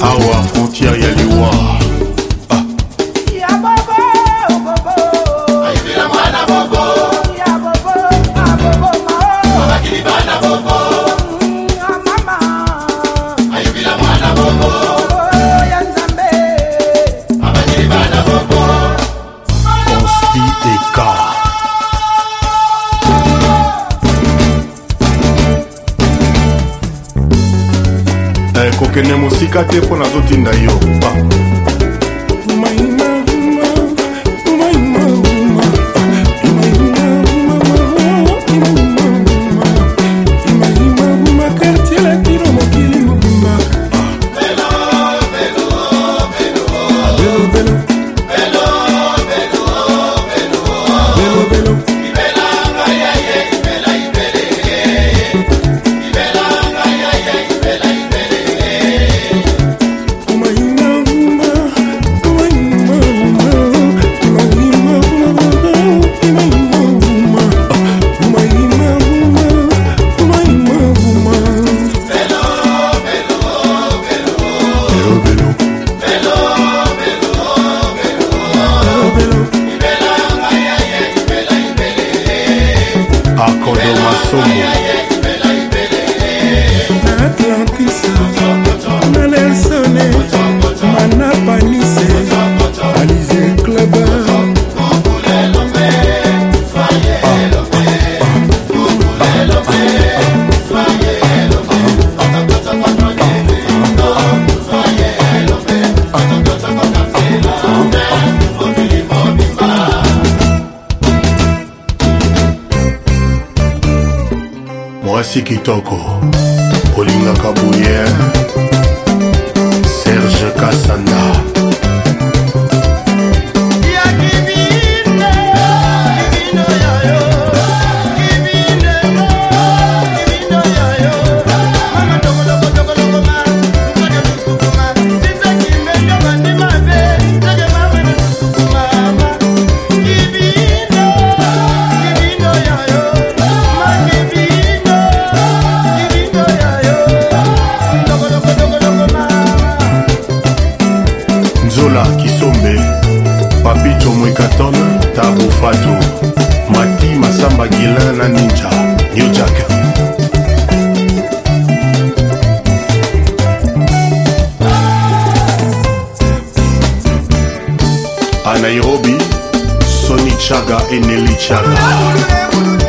awa frontiere ya liwa kokende mosika te mpo nazotinda yo pa makasi kitoko olingaka boye serge kasanda chaga, eneli chaga.